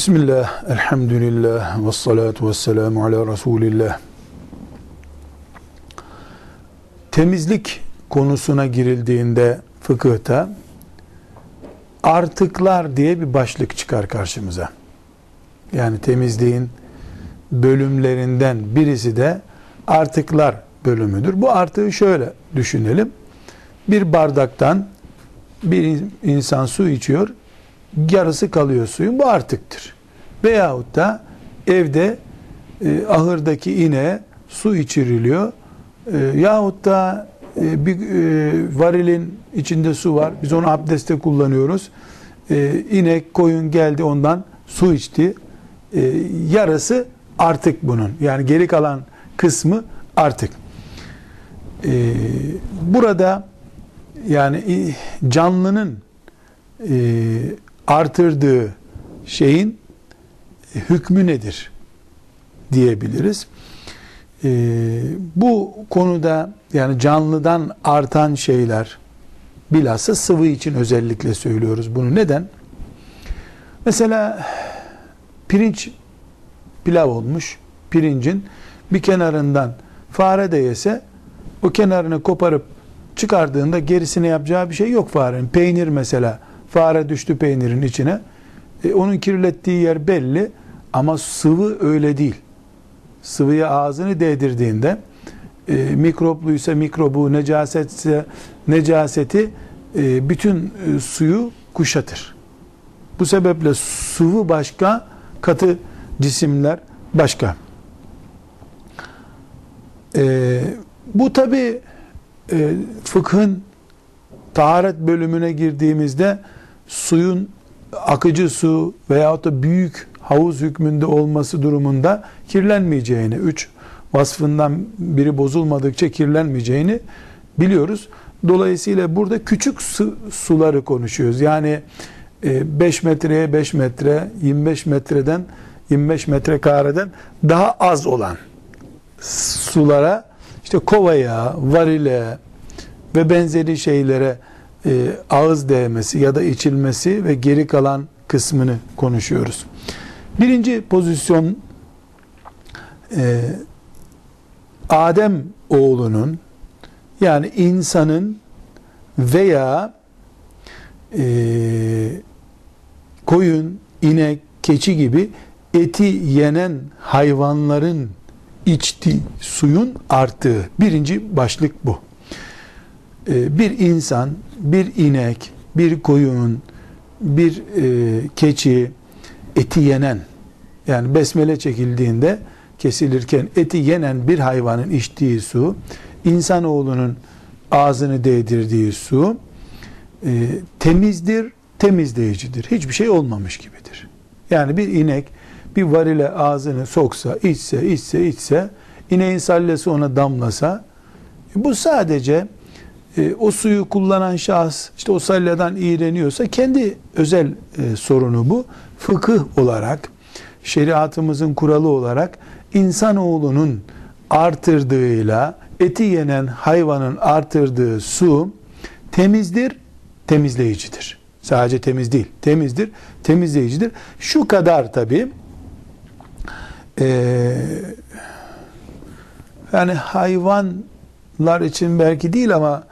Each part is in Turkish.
Bismillah, elhamdülillah, ve salatu ve selamu ala Resulillah. Temizlik konusuna girildiğinde fıkıhta artıklar diye bir başlık çıkar karşımıza. Yani temizliğin bölümlerinden birisi de artıklar bölümüdür. Bu artığı şöyle düşünelim. Bir bardaktan bir insan su içiyor, yarısı kalıyor suyun, bu artıktır. Veyahut da evde e, ahırdaki ineğe su içiriliyor. E, yahut da e, bir e, varilin içinde su var, biz onu abdeste kullanıyoruz. E, inek, koyun geldi ondan su içti. E, yarısı artık bunun. Yani geri kalan kısmı artık. E, burada yani canlının e, artırdığı şeyin hükmü nedir diyebiliriz. E, bu konuda yani canlıdan artan şeyler bilhassa sıvı için özellikle söylüyoruz bunu. Neden? Mesela pirinç pilav olmuş. Pirincin bir kenarından fare de yese o kenarını koparıp çıkardığında gerisine yapacağı bir şey yok farenin. Peynir mesela fare düştü peynirin içine. E, onun kirlettiği yer belli ama sıvı öyle değil. Sıvıya ağzını değdirdiğinde e, mikropluysa mikrobu, necasetse necaseti e, bütün e, suyu kuşatır. Bu sebeple sıvı başka, katı cisimler başka. E, bu tabi e, fıkhın taharet bölümüne girdiğimizde suyun akıcı su veyahut da büyük havuz hükmünde olması durumunda kirlenmeyeceğini, üç vasfından biri bozulmadıkça kirlenmeyeceğini biliyoruz. Dolayısıyla burada küçük su, suları konuşuyoruz. Yani 5 e, metreye 5 metre, 25 metreden 25 metrekareden daha az olan sulara işte kovaya, varile ve benzeri şeylere e, ağız değmesi ya da içilmesi ve geri kalan kısmını konuşuyoruz. Birinci pozisyon e, Adem oğlunun yani insanın veya e, koyun, inek, keçi gibi eti yenen hayvanların içtiği suyun arttığı birinci başlık bu. Ee, bir insan, bir inek, bir koyun, bir e, keçi eti yenen yani besmele çekildiğinde kesilirken eti yenen bir hayvanın içtiği su insanoğlunun ağzını değdirdiği su e, temizdir, temizleyicidir. Hiçbir şey olmamış gibidir. Yani bir inek bir varile ağzını soksa, içse, içse, içse, ineğin sallesi ona damlasa, bu sadece e, o suyu kullanan şahıs işte o salyeden iğreniyorsa kendi özel e, sorunu bu. Fıkıh olarak, şeriatımızın kuralı olarak insanoğlunun artırdığıyla eti yenen hayvanın artırdığı su temizdir, temizleyicidir. Sadece temiz değil, temizdir, temizleyicidir. Şu kadar tabi e, yani hayvanlar için belki değil ama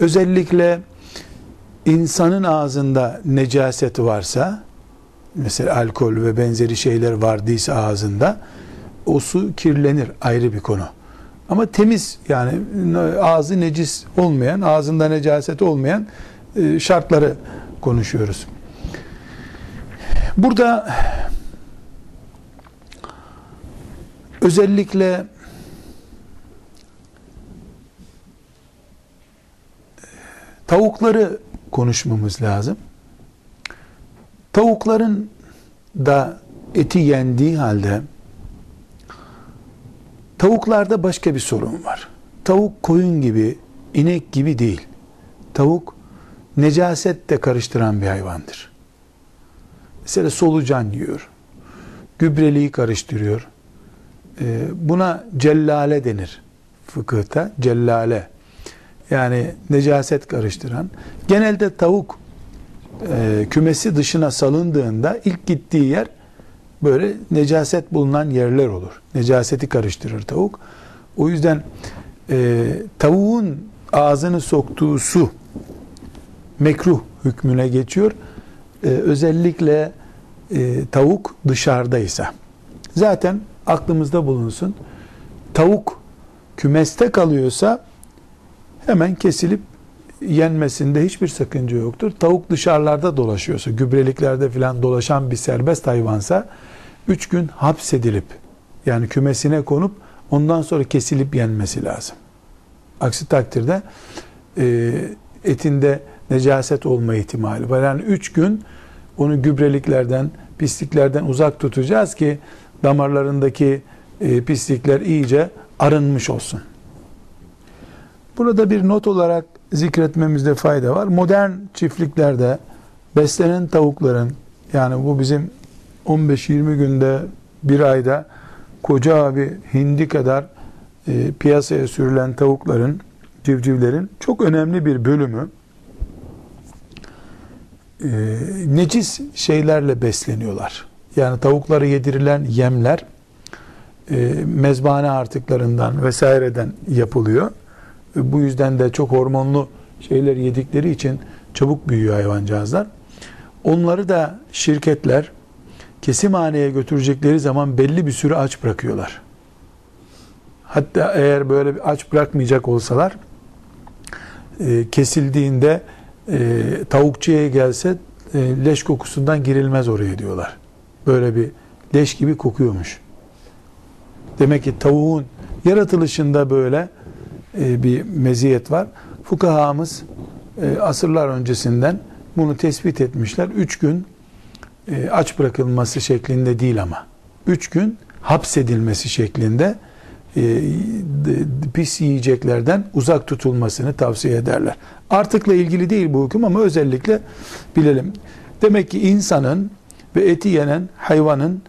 özellikle insanın ağzında necaset varsa mesela alkol ve benzeri şeyler vardıysa ağzında o su kirlenir ayrı bir konu. Ama temiz yani ağzı necis olmayan, ağzında necaset olmayan e, şartları konuşuyoruz. Burada özellikle tavukları konuşmamız lazım. Tavukların da eti yendiği halde tavuklarda başka bir sorun var. Tavuk koyun gibi, inek gibi değil. Tavuk necaset de karıştıran bir hayvandır. Mesela solucan yiyor. Gübreliği karıştırıyor. Ee, buna cellale denir fıkıhta. Cellale. Yani necaset karıştıran. Genelde tavuk e, kümesi dışına salındığında ilk gittiği yer böyle necaset bulunan yerler olur. Necaseti karıştırır tavuk. O yüzden e, tavuğun ağzını soktuğu su mekruh hükmüne geçiyor. E, özellikle e, tavuk dışarıdaysa. Zaten aklımızda bulunsun. Tavuk kümeste kalıyorsa hemen kesilip yenmesinde hiçbir sakınca yoktur. Tavuk dışarılarda dolaşıyorsa, gübreliklerde filan dolaşan bir serbest hayvansa 3 gün hapsedilip yani kümesine konup ondan sonra kesilip yenmesi lazım. Aksi takdirde e, etinde necaset olma ihtimali var. Yani 3 gün onu gübreliklerden, pisliklerden uzak tutacağız ki damarlarındaki e, pislikler iyice arınmış olsun. Burada bir not olarak zikretmemizde fayda var. Modern çiftliklerde beslenen tavukların yani bu bizim 15-20 günde bir ayda koca bir hindi kadar e, piyasaya sürülen tavukların, civcivlerin çok önemli bir bölümü e, necis şeylerle besleniyorlar. Yani tavukları yedirilen yemler e, mezbane artıklarından vesaireden yapılıyor. E, bu yüzden de çok hormonlu şeyler yedikleri için çabuk büyüyor hayvancağızlar. Onları da şirketler kesimhaneye götürecekleri zaman belli bir süre aç bırakıyorlar. Hatta eğer böyle bir aç bırakmayacak olsalar e, kesildiğinde e, tavukçuya gelse e, leş kokusundan girilmez oraya diyorlar. Böyle bir leş gibi kokuyormuş. Demek ki tavuğun yaratılışında böyle e, bir meziyet var. Fukahamız e, asırlar öncesinden bunu tespit etmişler. Üç gün e, aç bırakılması şeklinde değil ama. Üç gün hapsedilmesi şeklinde e, pis yiyeceklerden uzak tutulmasını tavsiye ederler. Artıkla ilgili değil bu hüküm ama özellikle bilelim. Demek ki insanın ve eti yenen hayvanın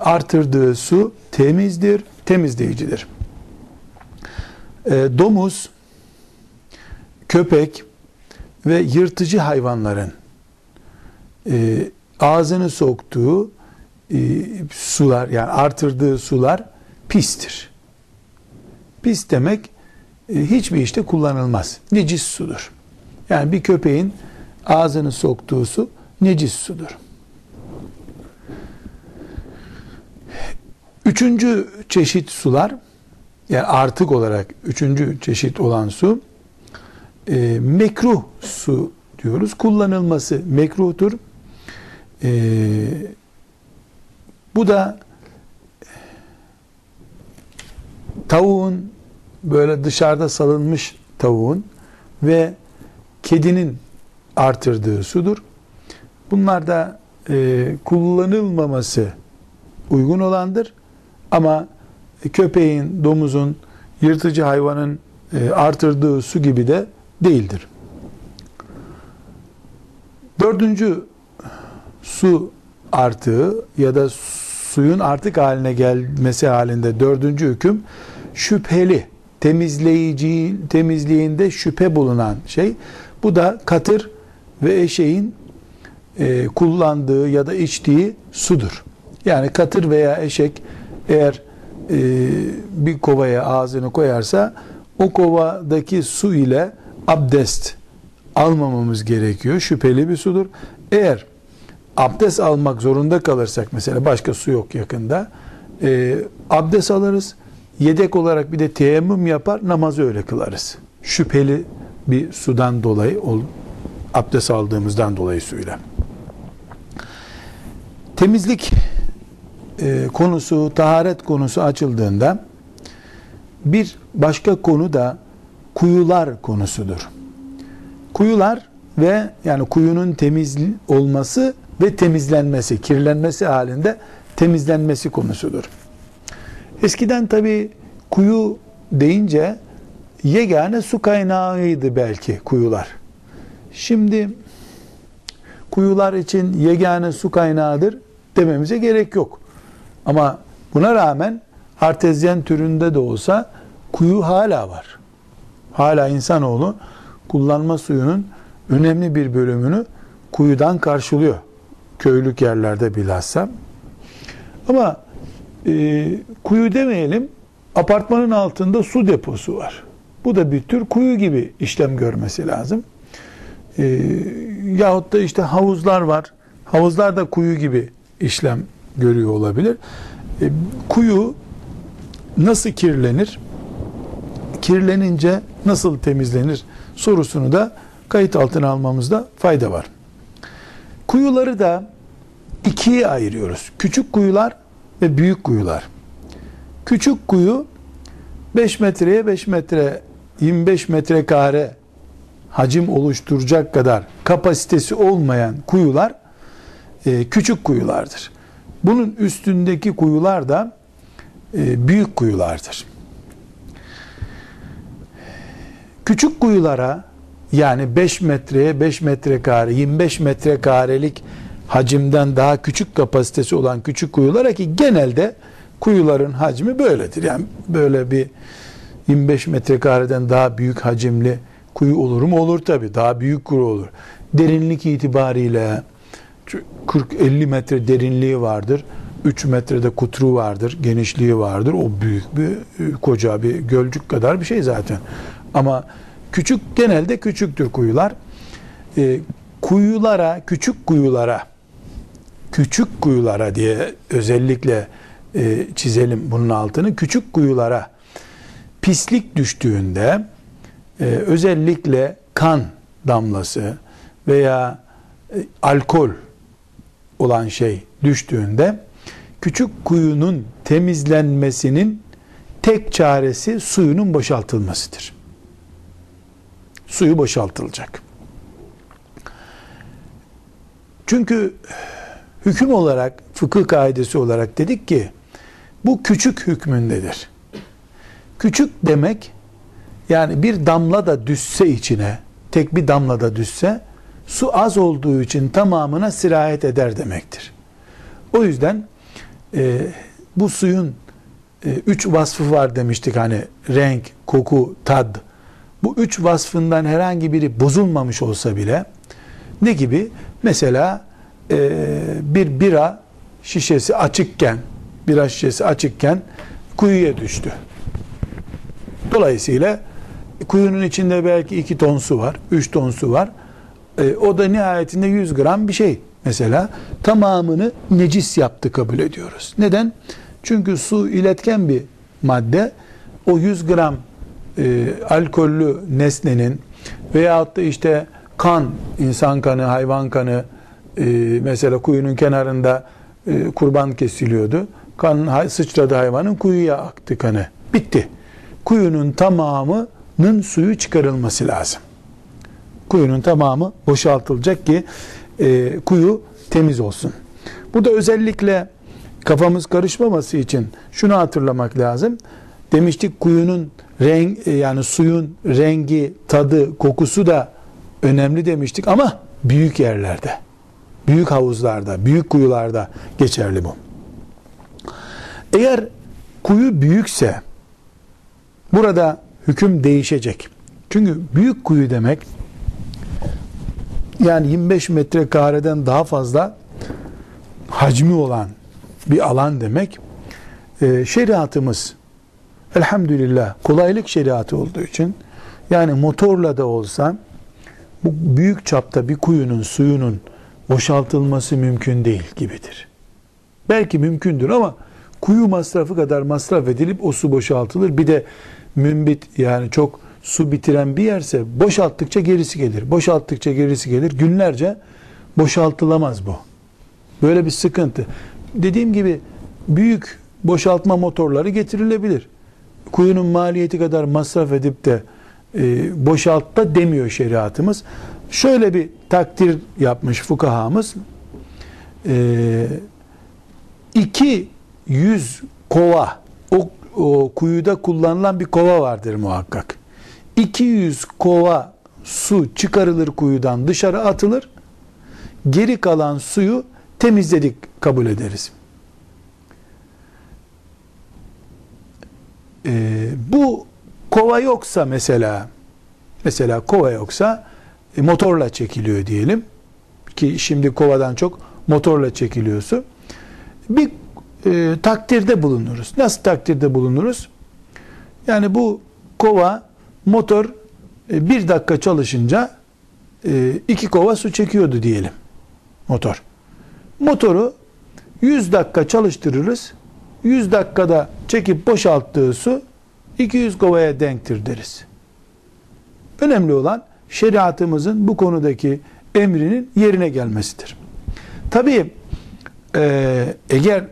artırdığı su temizdir, temizleyicidir. E, domuz, köpek ve yırtıcı hayvanların e, ağzını soktuğu e, sular yani artırdığı sular pistir. Pis demek e, hiçbir işte kullanılmaz. Necis sudur. Yani bir köpeğin ağzını soktuğu su necis sudur. Üçüncü çeşit sular, yani artık olarak üçüncü çeşit olan su, e, mekruh su diyoruz. Kullanılması mekruhtur. E, bu da tavuğun böyle dışarıda salınmış tavuğun ve kedinin artırdığı sudur. Bunlar da e, kullanılmaması uygun olandır. Ama köpeğin, domuzun, yırtıcı hayvanın e, artırdığı su gibi de değildir. Dördüncü su artığı ya da suyun artık haline gelmesi halinde dördüncü hüküm şüpheli temizleyici temizliğinde şüphe bulunan şey. Bu da katır ve eşeğin e, kullandığı ya da içtiği sudur. Yani katır veya eşek eğer e, bir kovaya ağzını koyarsa o kovadaki su ile abdest almamamız gerekiyor. Şüpheli bir sudur. Eğer abdest almak zorunda kalırsak mesela başka su yok yakında e, abdest alırız. Yedek olarak bir de teyemmüm yapar namazı öyle kılarız. Şüpheli bir sudan dolayı abdest aldığımızdan dolayı suyla. Temizlik e, konusu, taharet konusu açıldığında bir başka konu da kuyular konusudur. Kuyular ve yani kuyunun temiz olması ve temizlenmesi, kirlenmesi halinde temizlenmesi konusudur. Eskiden tabi kuyu deyince yegane su kaynağıydı belki kuyular. Şimdi kuyular için yegane su kaynağıdır dememize gerek yok. Ama buna rağmen artezyen türünde de olsa kuyu hala var. Hala insanoğlu kullanma suyunun önemli bir bölümünü kuyudan karşılıyor. Köylük yerlerde bilhassa. Ama e, kuyu demeyelim, apartmanın altında su deposu var. Bu da bir tür kuyu gibi işlem görmesi lazım. E, yahut da işte havuzlar var. Havuzlar da kuyu gibi işlem görüyor olabilir. E, kuyu nasıl kirlenir? Kirlenince nasıl temizlenir sorusunu da kayıt altına almamızda fayda var. Kuyuları da ikiye ayırıyoruz. Küçük kuyular ve büyük kuyular. Küçük kuyu 5 metreye 5 metre 25 metrekare hacim oluşturacak kadar kapasitesi olmayan kuyular e, küçük kuyulardır. Bunun üstündeki kuyular da e, büyük kuyulardır. Küçük kuyulara yani 5 metreye 5 metrekare 25 metrekarelik hacimden daha küçük kapasitesi olan küçük kuyulara ki genelde kuyuların hacmi böyledir. Yani böyle bir 25 metrekareden daha büyük hacimli kuyu olur mu? Olur tabi. Daha büyük kuyu olur. Derinlik itibariyle 40-50 metre derinliği vardır. 3 metrede kutru vardır, genişliği vardır. O büyük bir koca bir gölcük kadar bir şey zaten. Ama küçük genelde küçüktür kuyular. E, kuyulara, küçük kuyulara, küçük kuyulara diye özellikle e, çizelim bunun altını. Küçük kuyulara pislik düştüğünde e, özellikle kan damlası veya e, alkol olan şey düştüğünde küçük kuyunun temizlenmesinin tek çaresi suyunun boşaltılmasıdır. Suyu boşaltılacak. Çünkü hüküm olarak, fıkıh kaidesi olarak dedik ki bu küçük hükmündedir. Küçük demek yani bir damla da düşse içine, tek bir damla da düşse su az olduğu için tamamına sirayet eder demektir. O yüzden e, bu suyun e, üç vasfı var demiştik hani renk, koku, tad. Bu üç vasfından herhangi biri bozulmamış olsa bile ne gibi? Mesela e, bir bira şişesi açıkken, bira şişesi açıkken kuyuya düştü. Dolayısıyla kuyunun içinde belki iki ton su var, üç ton su var. E, o da nihayetinde 100 gram bir şey mesela tamamını necis yaptı kabul ediyoruz. Neden? Çünkü su iletken bir madde. O 100 gram e, alkollü nesnenin veyahut da işte kan, insan kanı, hayvan kanı e, mesela kuyunun kenarında e, kurban kesiliyordu. Kan sıçradı hayvanın kuyuya aktı kanı. Bitti. Kuyunun tamamının suyu çıkarılması lazım. Kuyunun tamamı boşaltılacak ki e, kuyu temiz olsun. Burada özellikle kafamız karışmaması için şunu hatırlamak lazım. Demiştik kuyunun renk e, yani suyun rengi, tadı, kokusu da önemli demiştik ama büyük yerlerde, büyük havuzlarda, büyük kuyularda geçerli bu. Eğer kuyu büyükse burada hüküm değişecek. Çünkü büyük kuyu demek yani 25 metrekareden daha fazla hacmi olan bir alan demek. Ee, şeriatımız elhamdülillah kolaylık şeriatı olduğu için yani motorla da olsa bu büyük çapta bir kuyunun suyunun boşaltılması mümkün değil gibidir. Belki mümkündür ama kuyu masrafı kadar masraf edilip o su boşaltılır. Bir de mümbit yani çok su bitiren bir yerse boşalttıkça gerisi gelir. Boşalttıkça gerisi gelir. Günlerce boşaltılamaz bu. Böyle bir sıkıntı. Dediğim gibi büyük boşaltma motorları getirilebilir. Kuyunun maliyeti kadar masraf edip de e, boşaltta demiyor şeriatımız. Şöyle bir takdir yapmış fukahamız. E, 200 kova o, o kuyuda kullanılan bir kova vardır muhakkak. 200 kova su çıkarılır kuyudan dışarı atılır. Geri kalan suyu temizledik kabul ederiz. Ee, bu kova yoksa mesela mesela kova yoksa e, motorla çekiliyor diyelim. ki şimdi kovadan çok motorla çekiliyor su. Bir e, takdirde bulunuruz. Nasıl takdirde bulunuruz? Yani bu kova motor e, bir dakika çalışınca e, iki kova su çekiyordu diyelim motor. Motoru 100 dakika çalıştırırız. 100 dakikada çekip boşalttığı su 200 kovaya denktir deriz. Önemli olan şeriatımızın bu konudaki emrinin yerine gelmesidir. Tabii e, eğer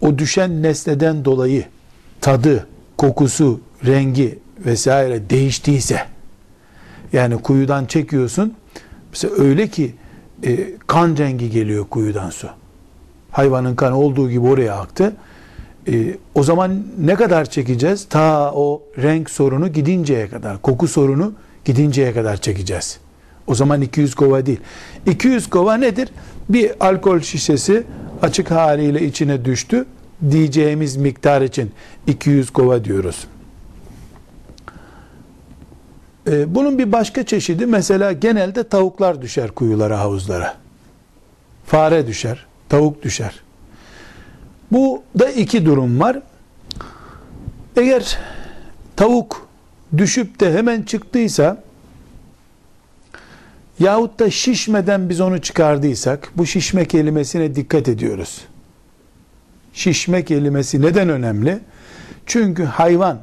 o düşen nesneden dolayı tadı, kokusu, rengi vesaire değiştiyse yani kuyudan çekiyorsun mesela öyle ki e, kan rengi geliyor kuyudan su. Hayvanın kanı olduğu gibi oraya aktı. E, o zaman ne kadar çekeceğiz? Ta o renk sorunu gidinceye kadar, koku sorunu gidinceye kadar çekeceğiz. O zaman 200 kova değil. 200 kova nedir? Bir alkol şişesi açık haliyle içine düştü diyeceğimiz miktar için 200 kova diyoruz. Ee, bunun bir başka çeşidi mesela genelde tavuklar düşer kuyulara, havuzlara. Fare düşer, tavuk düşer. Bu da iki durum var. Eğer tavuk düşüp de hemen çıktıysa yahut da şişmeden biz onu çıkardıysak bu şişme kelimesine dikkat ediyoruz. Şişme kelimesi neden önemli? Çünkü hayvan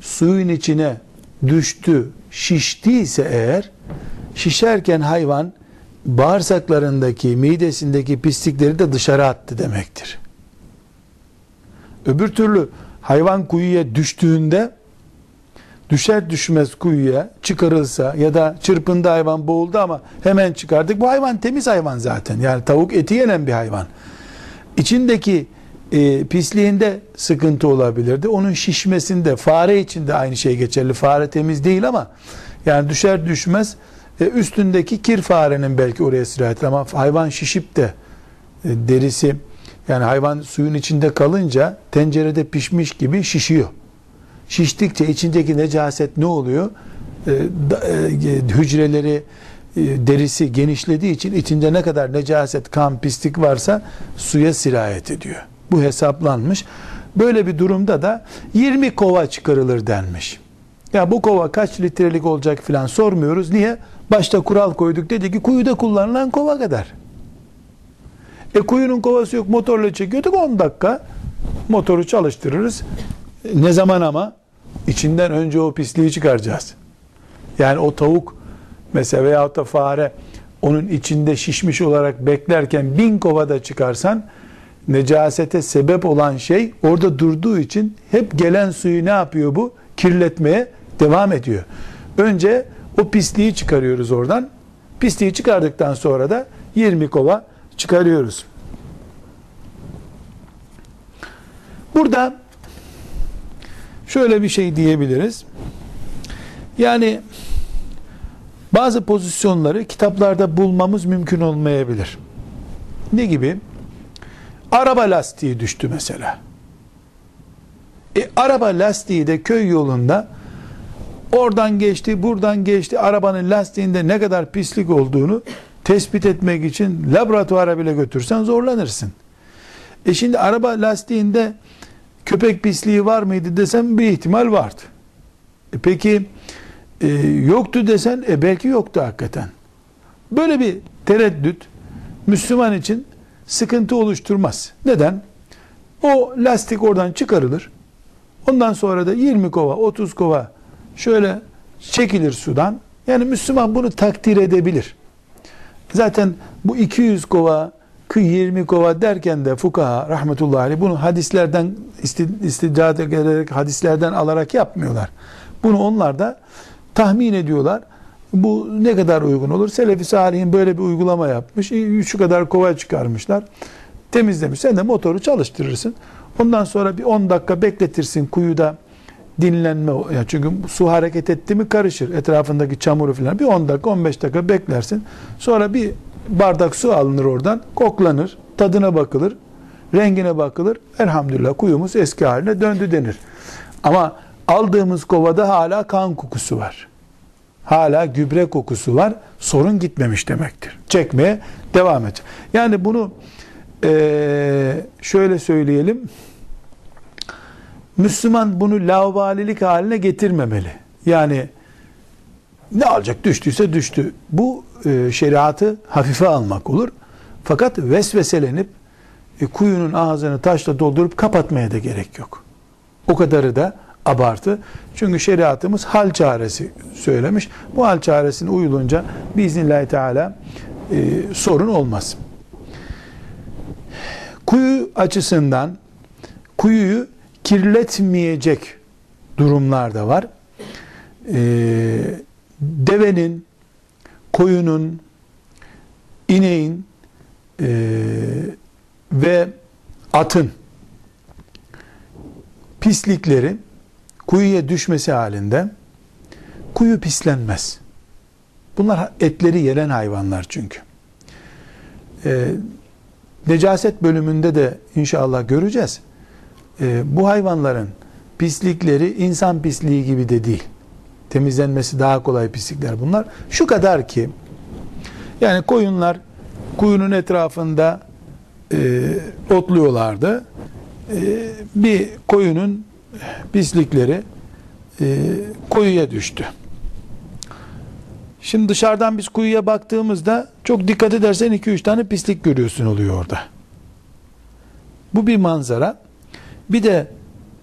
suyun içine düştü, şiştiyse eğer şişerken hayvan bağırsaklarındaki, midesindeki pislikleri de dışarı attı demektir. Öbür türlü hayvan kuyuya düştüğünde düşer düşmez kuyuya çıkarılsa ya da çırpında hayvan boğuldu ama hemen çıkardık. Bu hayvan temiz hayvan zaten. Yani tavuk eti yenen bir hayvan. İçindeki e, pisliğinde sıkıntı olabilirdi. Onun şişmesinde fare için de aynı şey geçerli. Fare temiz değil ama yani düşer düşmez e, üstündeki kir farenin belki oraya sirayet ama hayvan şişip de e, derisi yani hayvan suyun içinde kalınca tencerede pişmiş gibi şişiyor. Şiştikçe içindeki necaset ne oluyor? E, da, e, hücreleri e, derisi genişlediği için içinde ne kadar necaset, kan, pislik varsa suya sirayet ediyor. Bu hesaplanmış. Böyle bir durumda da 20 kova çıkarılır denmiş. Ya bu kova kaç litrelik olacak filan sormuyoruz. Niye? Başta kural koyduk dedi ki kuyuda kullanılan kova kadar. E kuyunun kovası yok motorla çekiyorduk 10 dakika motoru çalıştırırız. Ne zaman ama? içinden önce o pisliği çıkaracağız. Yani o tavuk mesela veyahut da fare onun içinde şişmiş olarak beklerken bin kovada çıkarsan necasete sebep olan şey orada durduğu için hep gelen suyu ne yapıyor bu? Kirletmeye devam ediyor. Önce o pisliği çıkarıyoruz oradan. Pisliği çıkardıktan sonra da 20 kova çıkarıyoruz. Burada şöyle bir şey diyebiliriz. Yani bazı pozisyonları kitaplarda bulmamız mümkün olmayabilir. Ne gibi? Araba lastiği düştü mesela. E, araba lastiği de köy yolunda oradan geçti, buradan geçti. Arabanın lastiğinde ne kadar pislik olduğunu tespit etmek için laboratuvara bile götürsen zorlanırsın. E şimdi araba lastiğinde köpek pisliği var mıydı desem bir ihtimal vardı. E peki e, yoktu desen e belki yoktu hakikaten. Böyle bir tereddüt Müslüman için sıkıntı oluşturmaz. Neden? O lastik oradan çıkarılır. Ondan sonra da 20 kova, 30 kova şöyle çekilir sudan. Yani Müslüman bunu takdir edebilir. Zaten bu 200 kova, 20 kova derken de fukaha rahmetullahi aleyh bunu hadislerden istidrat ederek hadislerden alarak yapmıyorlar. Bunu onlar da tahmin ediyorlar. Bu ne kadar uygun olur? Selefi Salih'in böyle bir uygulama yapmış. Şu kadar kova çıkarmışlar. Temizlemiş. Sen de motoru çalıştırırsın. Ondan sonra bir 10 dakika bekletirsin kuyuda dinlenme. Ya çünkü su hareket etti mi karışır. Etrafındaki çamuru falan. Bir 10 dakika 15 dakika beklersin. Sonra bir bardak su alınır oradan. Koklanır. Tadına bakılır. Rengine bakılır. Elhamdülillah kuyumuz eski haline döndü denir. Ama aldığımız kovada hala kan kokusu var. Hala gübre kokusu var. Sorun gitmemiş demektir. Çekmeye devam et. Yani bunu e, şöyle söyleyelim. Müslüman bunu laubalilik haline getirmemeli. Yani ne alacak düştüyse düştü. Bu e, şeriatı hafife almak olur. Fakat vesveselenip e, kuyunun ağzını taşla doldurup kapatmaya da gerek yok. O kadarı da abartı. Çünkü şeriatımız hal çaresi söylemiş. Bu hal çaresine uyulunca biiznillahü teala e, sorun olmaz. Kuyu açısından kuyuyu kirletmeyecek durumlar da var. Ee, devenin, koyunun, ineğin e, ve atın pislikleri kuyuya düşmesi halinde kuyu pislenmez. Bunlar etleri yenen hayvanlar çünkü. Ee, necaset bölümünde de inşallah göreceğiz. Ee, bu hayvanların pislikleri insan pisliği gibi de değil. Temizlenmesi daha kolay pislikler bunlar. Şu kadar ki yani koyunlar kuyunun etrafında e, otluyorlardı. E, bir koyunun pislikleri e, kuyuya düştü. Şimdi dışarıdan biz kuyuya baktığımızda çok dikkat edersen 2-3 tane pislik görüyorsun oluyor orada. Bu bir manzara. Bir de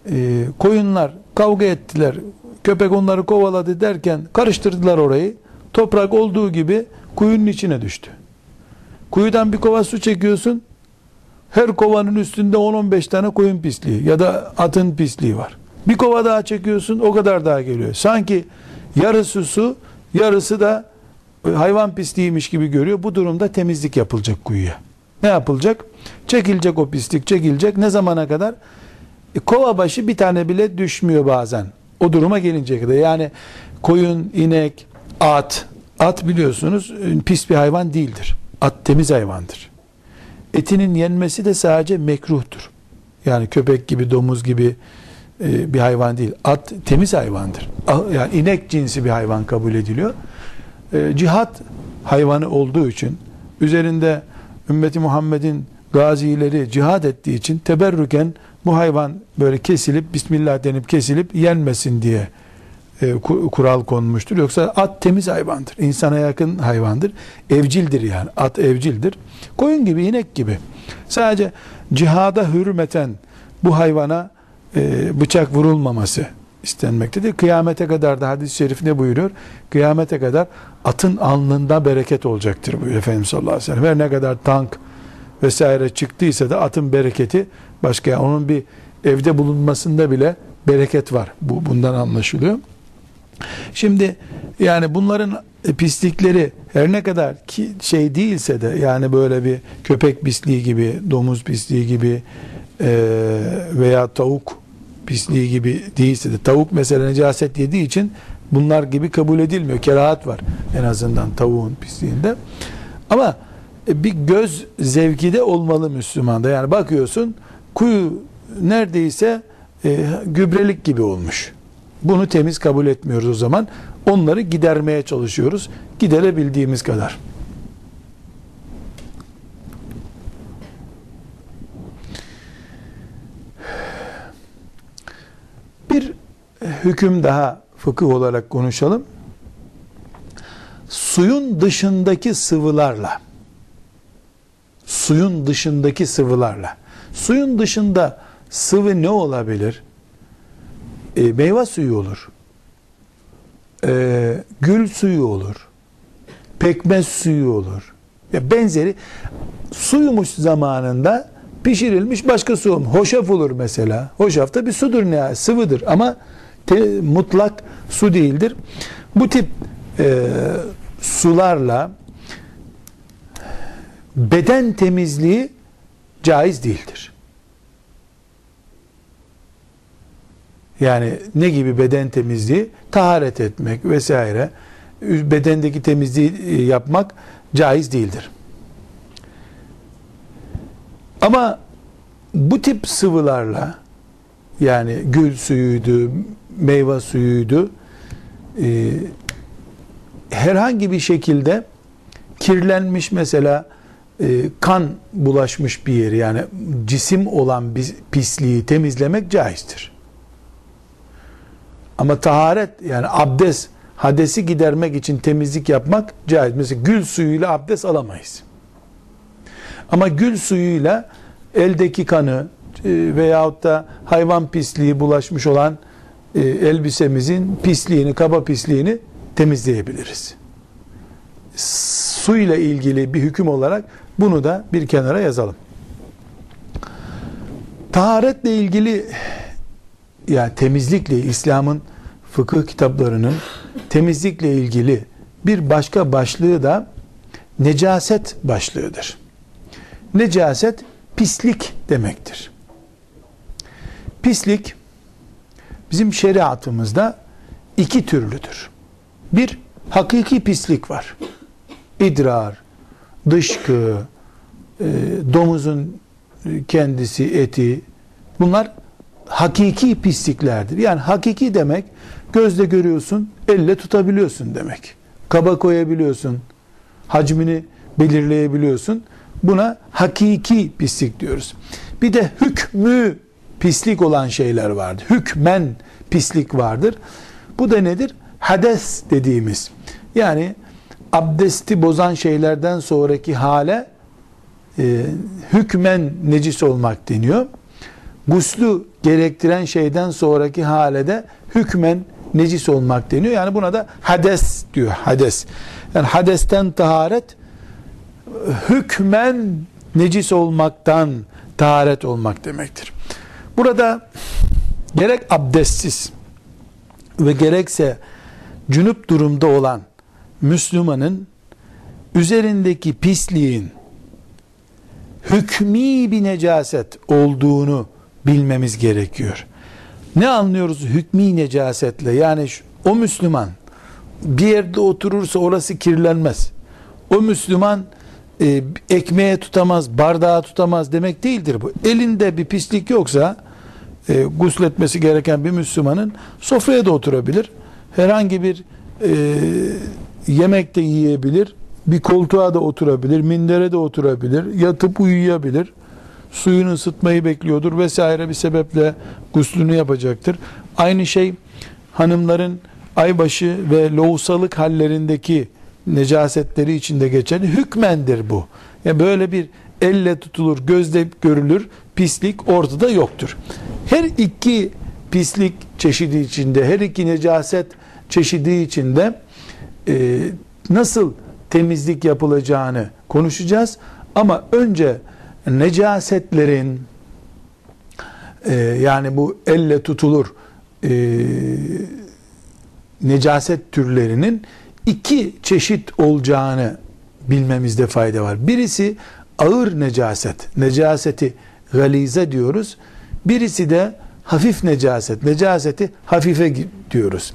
e, koyunlar kavga ettiler, köpek onları kovaladı derken karıştırdılar orayı. Toprak olduğu gibi kuyunun içine düştü. Kuyudan bir kova su çekiyorsun, her kovanın üstünde 10-15 tane koyun pisliği ya da atın pisliği var. Bir kova daha çekiyorsun o kadar daha geliyor. Sanki yarısı su yarısı da hayvan pisliğiymiş gibi görüyor. Bu durumda temizlik yapılacak kuyuya. Ne yapılacak? Çekilecek o pislik çekilecek. Ne zamana kadar? E, kova başı bir tane bile düşmüyor bazen. O duruma gelinceye kadar. Yani koyun, inek, at. At biliyorsunuz e, pis bir hayvan değildir. At temiz hayvandır. Etinin yenmesi de sadece mekruhtur. Yani köpek gibi, domuz gibi e, bir hayvan değil. At temiz hayvandır. Yani inek cinsi bir hayvan kabul ediliyor. E, cihat hayvanı olduğu için üzerinde ümmeti Muhammed'in gazileri cihad ettiği için teberrüken bu hayvan böyle kesilip Bismillah denip kesilip yenmesin diye e, kural konmuştur. Yoksa at temiz hayvandır. İnsana yakın hayvandır. Evcildir yani. At evcildir. Koyun gibi, inek gibi. Sadece cihada hürmeten bu hayvana e, bıçak vurulmaması istenmektedir. Kıyamete kadar da hadis-i şerif ne buyuruyor? Kıyamete kadar atın alnında bereket olacaktır buyuruyor Efendimiz sallallahu aleyhi ve sellem. Her ne kadar tank vesaire çıktıysa da atın bereketi başka. Onun bir evde bulunmasında bile bereket var. Bu bundan anlaşılıyor. Şimdi yani bunların pislikleri her ne kadar ki şey değilse de yani böyle bir köpek pisliği gibi, domuz pisliği gibi e, veya tavuk pisliği gibi değilse de tavuk mesela necaset yediği için bunlar gibi kabul edilmiyor. Kerahat var en azından tavuğun pisliğinde. Ama e, bir göz zevki de olmalı Müslümanda. Yani bakıyorsun kuyu neredeyse e, gübrelik gibi olmuş. Bunu temiz kabul etmiyoruz o zaman. Onları gidermeye çalışıyoruz. Giderebildiğimiz kadar. Bir hüküm daha fıkıh olarak konuşalım. Suyun dışındaki sıvılarla suyun dışındaki sıvılarla suyun dışında sıvı ne olabilir? E, meyve suyu olur. E, gül suyu olur. Pekmez suyu olur. Ya benzeri suyumuş zamanında pişirilmiş başka su olur. Hoşaf olur mesela. Hoşaf da bir sudur ne sıvıdır ama te, mutlak su değildir. Bu tip e, sularla beden temizliği caiz değildir. Yani ne gibi beden temizliği? Taharet etmek vesaire. Bedendeki temizliği e, yapmak caiz değildir. Ama bu tip sıvılarla yani gül suyuydu, meyve suyuydu, e, herhangi bir şekilde kirlenmiş mesela e, kan bulaşmış bir yeri yani cisim olan bir pisliği temizlemek caizdir. Ama taharet yani abdest hadesi gidermek için temizlik yapmak caiz. Mesela gül suyuyla abdest alamayız. Ama gül suyuyla eldeki kanı e, veyahut da hayvan pisliği bulaşmış olan e, elbisemizin pisliğini, kaba pisliğini temizleyebiliriz. Su ile ilgili bir hüküm olarak bunu da bir kenara yazalım. Taharetle ilgili yani temizlikle İslam'ın fıkıh kitaplarının temizlikle ilgili bir başka başlığı da necaset başlığıdır. Necaset pislik demektir. Pislik bizim şeriatımızda iki türlüdür. Bir, hakiki pislik var. İdrar, dışkı, e, domuzun kendisi, eti, bunlar hakiki pisliklerdir. Yani hakiki demek gözle görüyorsun, elle tutabiliyorsun demek. Kaba koyabiliyorsun, hacmini belirleyebiliyorsun. Buna hakiki pislik diyoruz. Bir de hükmü pislik olan şeyler vardır. Hükmen pislik vardır. Bu da nedir? Hades dediğimiz. Yani abdesti bozan şeylerden sonraki hale e, hükmen necis olmak deniyor. Guslu gerektiren şeyden sonraki hale de hükmen necis olmak deniyor. Yani buna da hades diyor. Hades. Yani hadesten taharet hükmen necis olmaktan taharet olmak demektir. Burada gerek abdestsiz ve gerekse cünüp durumda olan Müslümanın üzerindeki pisliğin hükmi bir necaset olduğunu bilmemiz gerekiyor. Ne anlıyoruz hükmi necasetle? Yani şu, o Müslüman bir yerde oturursa orası kirlenmez. O Müslüman e, ekmeğe tutamaz, bardağı tutamaz demek değildir bu. Elinde bir pislik yoksa e, gusletmesi gereken bir Müslümanın sofraya da oturabilir. Herhangi bir e, yemek de yiyebilir. Bir koltuğa da oturabilir, mindere de oturabilir, yatıp uyuyabilir. Suyunu ısıtmayı bekliyordur vesaire bir sebeple guslünü yapacaktır. Aynı şey hanımların aybaşı ve loğusalık hallerindeki necasetleri içinde geçerli. Hükmendir bu. Yani böyle bir elle tutulur, gözle görülür pislik ortada yoktur. Her iki pislik çeşidi içinde, her iki necaset çeşidi içinde e, nasıl temizlik yapılacağını konuşacağız. Ama önce necasetlerin e, yani bu elle tutulur e, necaset türlerinin iki çeşit olacağını bilmemizde fayda var. Birisi ağır necaset, necaseti galize diyoruz. Birisi de hafif necaset, necaseti hafife diyoruz.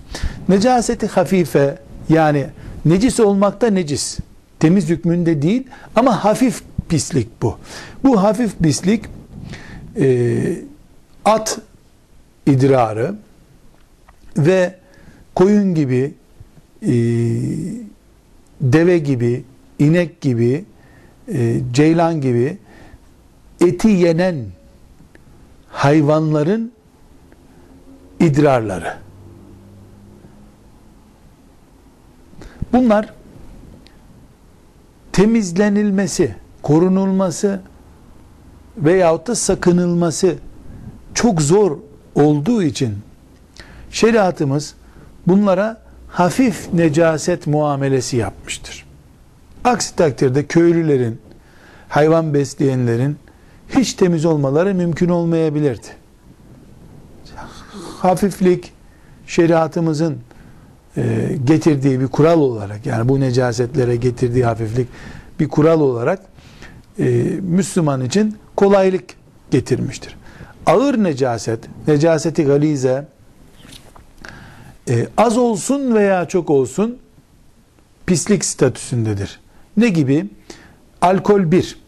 Necaseti hafife yani necis olmakta necis. Temiz hükmünde değil ama hafif pislik bu. Bu hafif pislik e, at idrarı ve koyun gibi e, deve gibi inek gibi e, ceylan gibi eti yenen hayvanların idrarları. Bunlar temizlenilmesi, korunulması veyahut da sakınılması çok zor olduğu için şeriatımız bunlara hafif necaset muamelesi yapmıştır. Aksi takdirde köylülerin, hayvan besleyenlerin hiç temiz olmaları mümkün olmayabilirdi. Hafiflik şeriatımızın e, getirdiği bir kural olarak yani bu necasetlere getirdiği hafiflik bir kural olarak e, Müslüman için kolaylık getirmiştir. Ağır necaset, necaseti galize e, az olsun veya çok olsun pislik statüsündedir. Ne gibi? Alkol bir.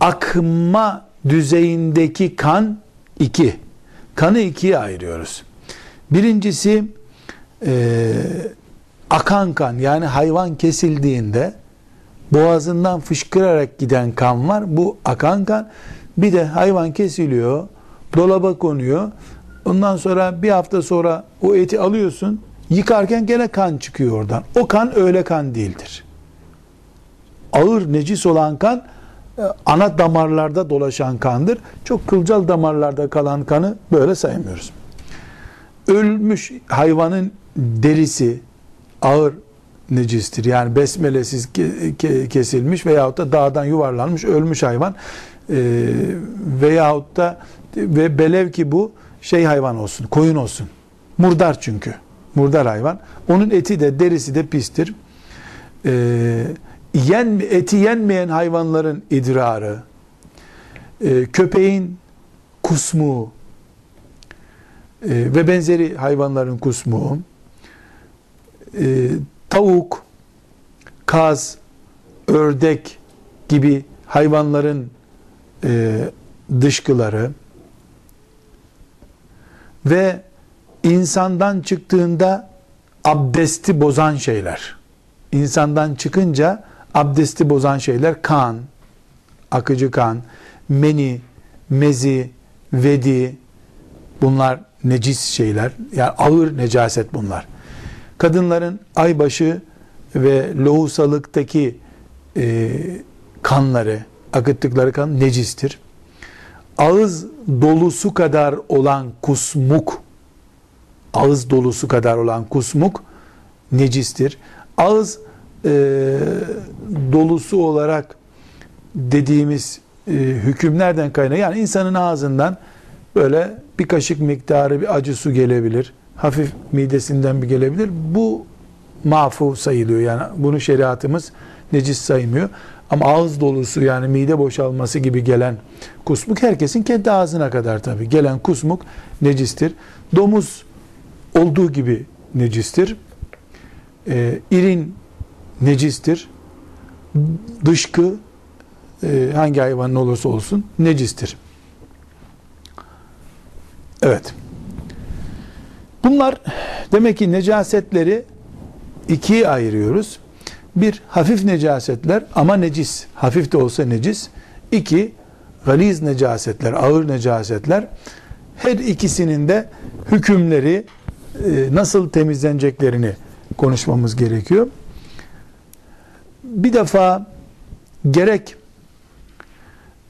Akma düzeyindeki kan iki. Kanı ikiye ayırıyoruz. Birincisi e, akan kan yani hayvan kesildiğinde boğazından fışkırarak giden kan var. Bu akan kan. Bir de hayvan kesiliyor, dolaba konuyor. Ondan sonra bir hafta sonra o eti alıyorsun. Yıkarken gene kan çıkıyor oradan. O kan öyle kan değildir. Ağır necis olan kan e, ana damarlarda dolaşan kandır. Çok kılcal damarlarda kalan kanı böyle saymıyoruz. Ölmüş hayvanın derisi ağır necistir. Yani besmelesiz kesilmiş veyahut da dağdan yuvarlanmış ölmüş hayvan e, veyahut da ve belev ki bu şey hayvan olsun, koyun olsun. Murdar çünkü. Murdar hayvan. Onun eti de derisi de pistir. Ee, yen, eti yenmeyen hayvanların idrarı, e, köpeğin kusmu e, ve benzeri hayvanların kusmu, e, tavuk, kaz, ördek gibi hayvanların e, dışkıları, ve insandan çıktığında abdesti bozan şeyler. İnsandan çıkınca abdesti bozan şeyler kan, akıcı kan, meni, mezi, vedi bunlar necis şeyler. Yani ağır necaset bunlar. Kadınların aybaşı ve lohusalıktaki e, kanları, akıttıkları kan necistir ağız dolusu kadar olan kusmuk, ağız dolusu kadar olan kusmuk necistir. Ağız e, dolusu olarak dediğimiz e, hükümlerden kaynağı yani insanın ağzından böyle bir kaşık miktarı bir acı su gelebilir. Hafif midesinden bir gelebilir. Bu mafu sayılıyor. Yani bunu şeriatımız necis saymıyor. Ama ağız dolusu yani mide boşalması gibi gelen kusmuk herkesin kendi ağzına kadar tabi. Gelen kusmuk necistir. Domuz olduğu gibi necistir. Ee, irin necistir. Dışkı e, hangi hayvanın olursa olsun necistir. Evet. Bunlar demek ki necasetleri ikiye ayırıyoruz. Bir, hafif necasetler ama necis. Hafif de olsa necis. İki, galiz necasetler, ağır necasetler. Her ikisinin de hükümleri e, nasıl temizleneceklerini konuşmamız gerekiyor. Bir defa gerek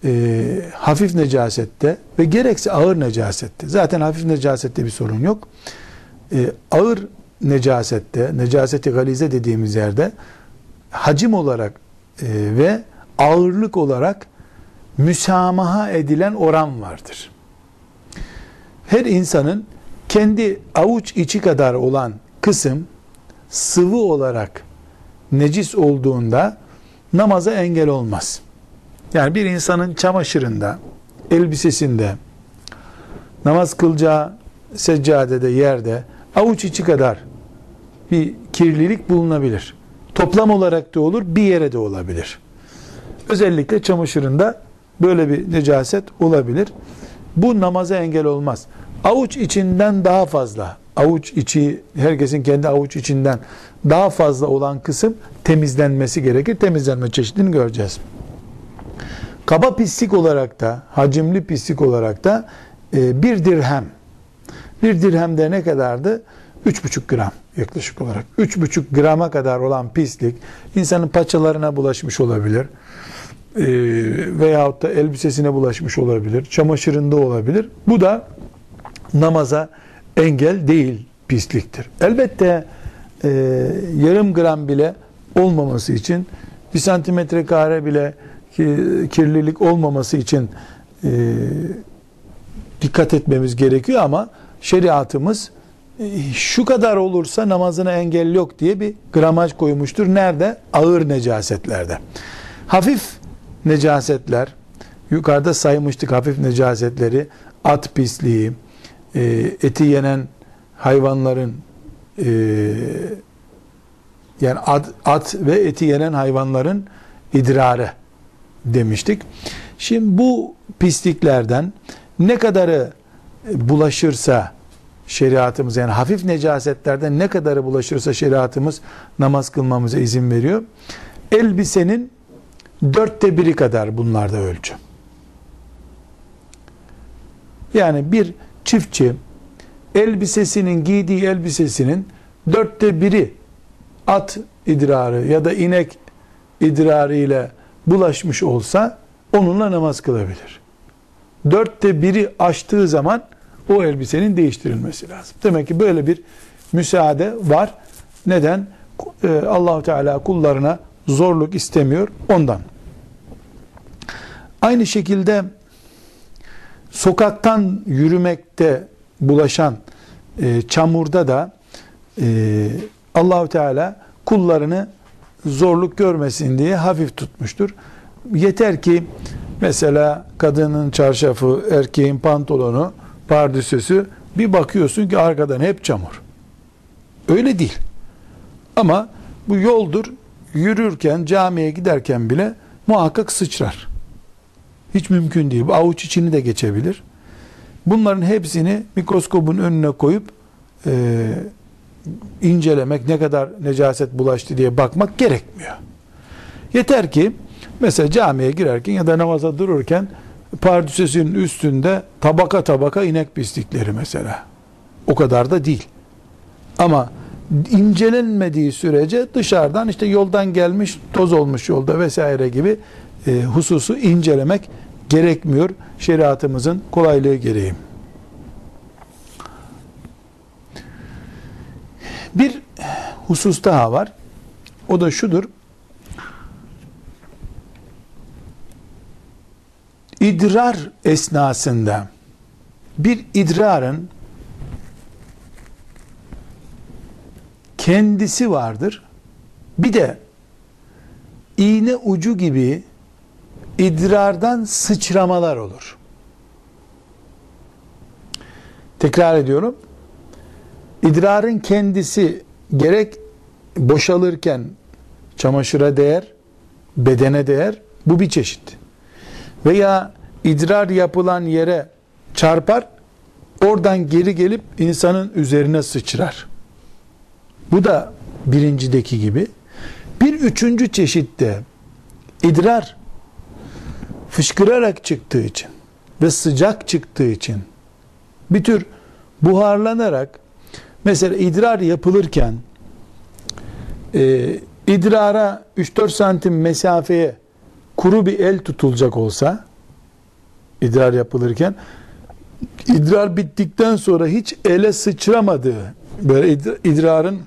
e, hafif necasette ve gerekse ağır necasette. Zaten hafif necasette bir sorun yok. E, ağır necasette, necaseti galize dediğimiz yerde hacim olarak e, ve ağırlık olarak müsamaha edilen oran vardır. Her insanın kendi avuç içi kadar olan kısım sıvı olarak necis olduğunda namaza engel olmaz. Yani bir insanın çamaşırında, elbisesinde, namaz kılacağı seccadede, yerde avuç içi kadar bir kirlilik bulunabilir. Toplam olarak da olur, bir yere de olabilir. Özellikle çamaşırında böyle bir necaset olabilir. Bu namaza engel olmaz. Avuç içinden daha fazla, avuç içi, herkesin kendi avuç içinden daha fazla olan kısım temizlenmesi gerekir. Temizlenme çeşidini göreceğiz. Kaba pislik olarak da, hacimli pislik olarak da e, bir dirhem. Bir dirhemde ne kadardı? 3,5 gram yaklaşık olarak. 3,5 grama kadar olan pislik insanın paçalarına bulaşmış olabilir. E, veyahut da elbisesine bulaşmış olabilir. Çamaşırında olabilir. Bu da namaza engel değil pisliktir. Elbette e, yarım gram bile olmaması için bir santimetre kare bile kirlilik olmaması için e, dikkat etmemiz gerekiyor ama şeriatımız şu kadar olursa namazına engel yok diye bir gramaj koymuştur. Nerede? Ağır necasetlerde. Hafif necasetler, yukarıda saymıştık hafif necasetleri, at pisliği, e, eti yenen hayvanların e, yani at, at ve eti yenen hayvanların idrarı demiştik. Şimdi bu pisliklerden ne kadarı bulaşırsa şeriatımız yani hafif necasetlerden ne kadarı bulaşırsa şeriatımız namaz kılmamıza izin veriyor. Elbisenin dörtte biri kadar bunlarda ölçü. Yani bir çiftçi elbisesinin giydiği elbisesinin dörtte biri at idrarı ya da inek idrarı ile bulaşmış olsa onunla namaz kılabilir. Dörtte biri açtığı zaman o elbisenin değiştirilmesi lazım. Demek ki böyle bir müsaade var. Neden? Ee, Allahu Teala kullarına zorluk istemiyor ondan. Aynı şekilde sokaktan yürümekte bulaşan e, çamurda da e, Allahu Teala kullarını zorluk görmesin diye hafif tutmuştur. Yeter ki mesela kadının çarşafı, erkeğin pantolonu, pardüsüsü bir bakıyorsun ki arkadan hep çamur. Öyle değil. Ama bu yoldur. Yürürken, camiye giderken bile muhakkak sıçrar. Hiç mümkün değil. Bu avuç içini de geçebilir. Bunların hepsini mikroskobun önüne koyup e, incelemek, ne kadar necaset bulaştı diye bakmak gerekmiyor. Yeter ki mesela camiye girerken ya da namaza dururken pardüsesinin üstünde tabaka tabaka inek pislikleri mesela. O kadar da değil. Ama incelenmediği sürece dışarıdan işte yoldan gelmiş toz olmuş yolda vesaire gibi e, hususu incelemek gerekmiyor şeriatımızın kolaylığı gereği. Bir husus daha var. O da şudur. İdrar esnasında bir idrarın kendisi vardır. Bir de iğne ucu gibi idrardan sıçramalar olur. Tekrar ediyorum. İdrarın kendisi gerek boşalırken çamaşıra değer, bedene değer. Bu bir çeşit. Veya idrar yapılan yere çarpar, oradan geri gelip insanın üzerine sıçrar. Bu da birincideki gibi. Bir üçüncü çeşitte idrar fışkırarak çıktığı için ve sıcak çıktığı için bir tür buharlanarak mesela idrar yapılırken e, idrara 3-4 santim mesafeye kuru bir el tutulacak olsa idrar yapılırken idrar bittikten sonra hiç ele sıçramadığı böyle idrarın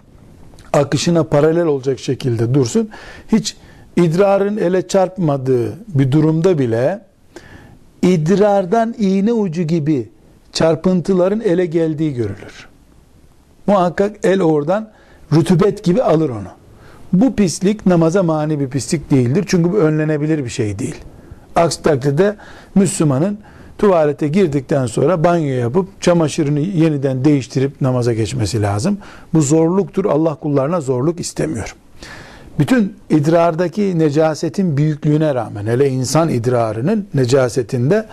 akışına paralel olacak şekilde dursun. Hiç idrarın ele çarpmadığı bir durumda bile idrardan iğne ucu gibi çarpıntıların ele geldiği görülür. Muhakkak el oradan rutubet gibi alır onu. Bu pislik namaza mani bir pislik değildir. Çünkü bu önlenebilir bir şey değil. Aksi takdirde Müslümanın tuvalete girdikten sonra banyo yapıp çamaşırını yeniden değiştirip namaza geçmesi lazım. Bu zorluktur. Allah kullarına zorluk istemiyor. Bütün idrardaki necasetin büyüklüğüne rağmen hele insan idrarının necasetinde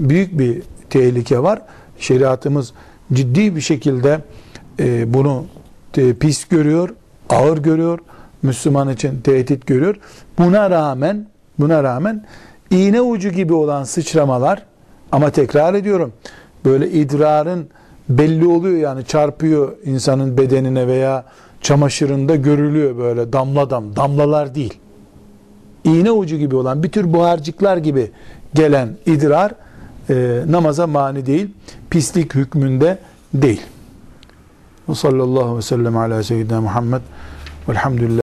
büyük bir tehlike var. Şeriatımız ciddi bir şekilde e, bunu e, pis görüyor, ağır görüyor. Müslüman için tehdit görüyor. Buna rağmen buna rağmen iğne ucu gibi olan sıçramalar ama tekrar ediyorum böyle idrarın belli oluyor yani çarpıyor insanın bedenine veya çamaşırında görülüyor böyle damla dam damlalar değil. İğne ucu gibi olan bir tür buharcıklar gibi gelen idrar e, namaza mani değil, pislik hükmünde değil. Ve sallallahu aleyhi ve sellem ala seyyidina Muhammed velhamdülillah.